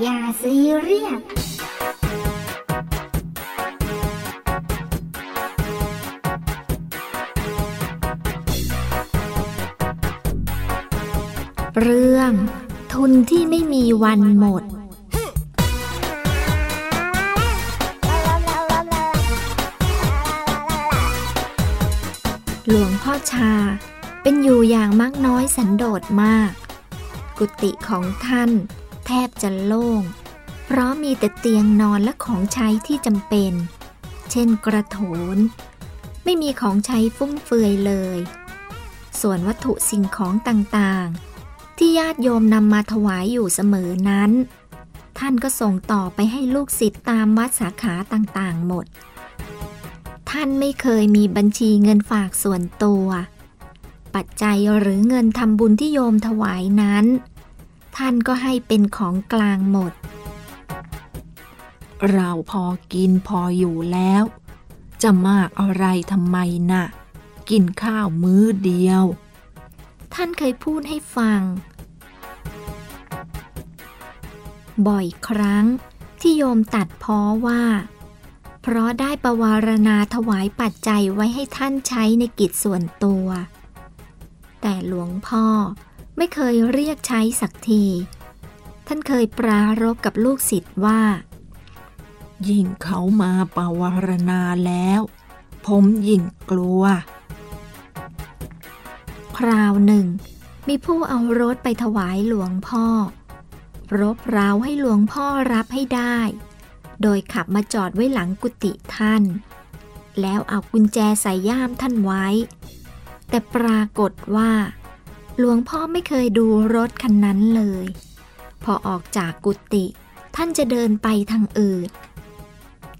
อย่าซีเรียสเรื่อง ทุนที่ไม่มีวันหมด หลวงพ่อชาเป็นอยู่อย่างมักน้อยสันโดษมาก กุฏิของท่าน แทบจะโล่ง เพราะมีแต่เตียงนอนและของใช้ที่จำเป็น เช่นกระโถน ไม่มีของใช้ฟุ่มเฟือยเลย ส่วนวัตถุสิ่งของต่างๆ ที่ญาติโยมนำมาถวายอยู่เสมอนั้น ท่านก็ส่งต่อไปให้ลูกศิษย์ตามวัดสาขาต่างๆหมด ท่านไม่เคยมีบัญชีเงินฝากส่วนตัว ปัจจัยหรือเงินทำบุญที่โยมถวายนั้น ท่านก็ให้เป็นของกลางหมด เราพอกินพออยู่แล้ว จะมากอะไรทำไมนะ่ะ กินข้าวมื้อเดียว ท่านเคยพูดให้ฟัง บ่อยครั้งที่โยมตัดพ้อว่า เพราะได้ประวารณาถวายปัจจัยไว้ให้ท่านใช้ในกิจส่วนตัว แต่หลวงพ่อ ไม่เคยเรียกใช้สักที ท่านเคยปรารบกับลูกศิษย์ว่า ยิ่งเขามาปวารณาแล้ว ผมยิ่งกลัว คราวหนึ่ง มีผู้เอารถไปถวายหลวงพ่อ รบเร้าให้หลวงพ่อรับให้ได้ โดยขับมาจอดไว้หลังกุฏิท่าน แล้วเอากุญแจใส่ย่ามท่านไว้ แต่ปรากฏว่า หลวงพ่อไม่เคยดูรถคันนั้นเลย พอออกจากกุฏิท่านจะเดินไปทางอื่น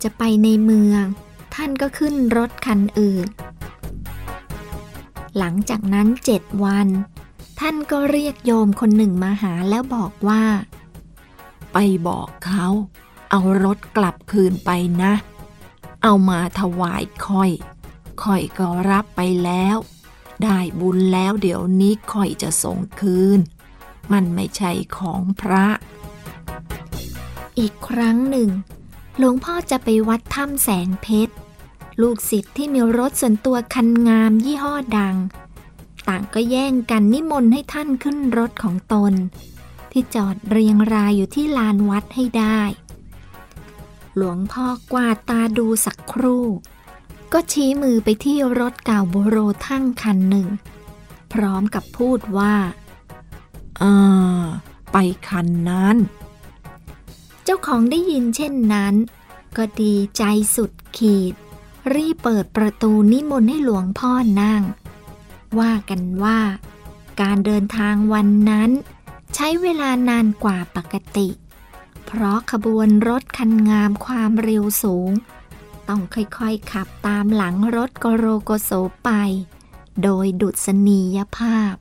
จะไปในเมือง ท่านก็ขึ้นรถคันอื่น หลังจากนั้นเจ็ดวัน ท่านก็เรียกโยมคนหนึ่งมาหาแล้วบอกว่า ไปบอกเขา เอารถกลับคืนไปนะ เอามาถวายค่อย ค่อยก็รับไปแล้ว ได้บุญแล้วเดี๋ยวนี้ค่อยจะส่งคืน มันไม่ใช่ของพระ อีกครั้งหนึ่ง หลวงพ่อจะไปวัดถ้ำแสงเพชร ลูกศิษย์ที่มีรถส่วนตัวคันงามยี่ห้อดัง ต่างก็แย่งกันนิมนต์ให้ท่านขึ้นรถของตน ที่จอดเรียงรายอยู่ที่ลานวัดให้ได้ หลวงพ่อกวาดตาดูสักครู่ ก็ชี้มือไปที่รถเก่าโบโรทั้งคันหนึ่ง พร้อมกับพูดว่าอ่าไปคันนั้น เจ้าของได้ยินเช่นนั้น ก็ดีใจสุดขีด รีบเปิดประตูนิมนต์ให้หลวงพ่อนั่ง ว่ากันว่า การเดินทางวันนั้น ใช้เวลานานกว่าปกติ เพราะขบวนรถคันงามความเร็วสูง ต้องค่อยๆขับตามหลังรถกโรโกโสไป โดยดุษณียภาพ